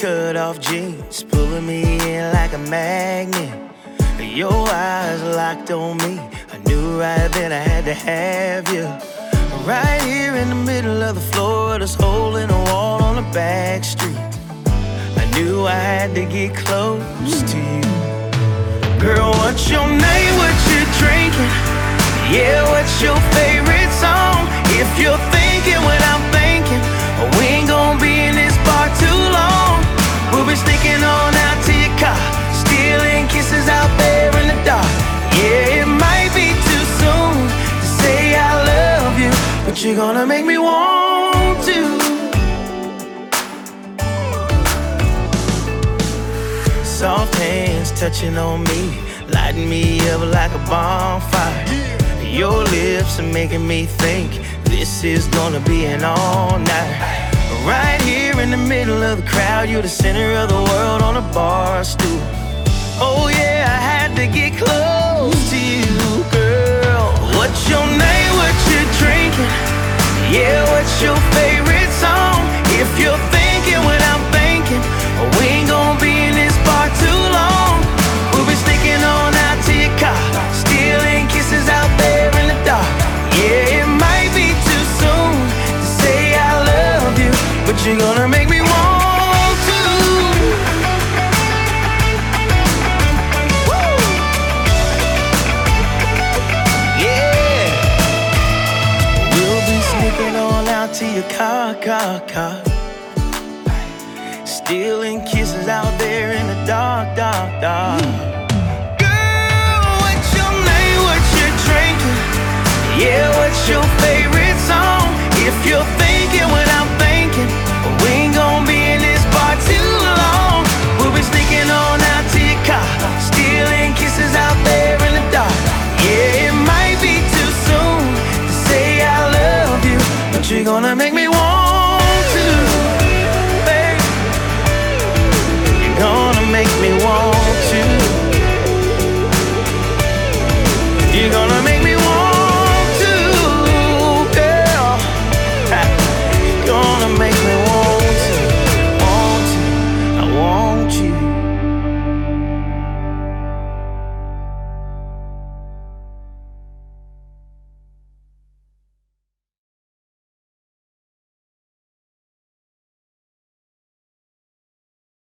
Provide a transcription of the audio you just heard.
cut off jeans, pulling me in like a magnet. Your eyes locked on me. I knew right then I had to have you. Right here in the middle of the floor, this hole in the wall on the back street. I knew I had to get close to you. Girl, what's your name? What you drinking? Yeah, what's your you're gonna make me want to. Soft hands touching on me, lighting me up like a bonfire. Your lips are making me think this is gonna be an all night. Right here in the middle of the crowd, you're the center of the world on a bar stool. Oh yeah, I had to get close to your favorite song? If you're thinking what I'm thinking, we ain't gonna be in this bar too long. We'll be sneaking on out to your car, stealing kisses out there in the dark. Yeah, it might be too soon to say I love you, but you're gonna make me to your car, car, car. Stealing kisses out there in the dark, dark, dark. Girl,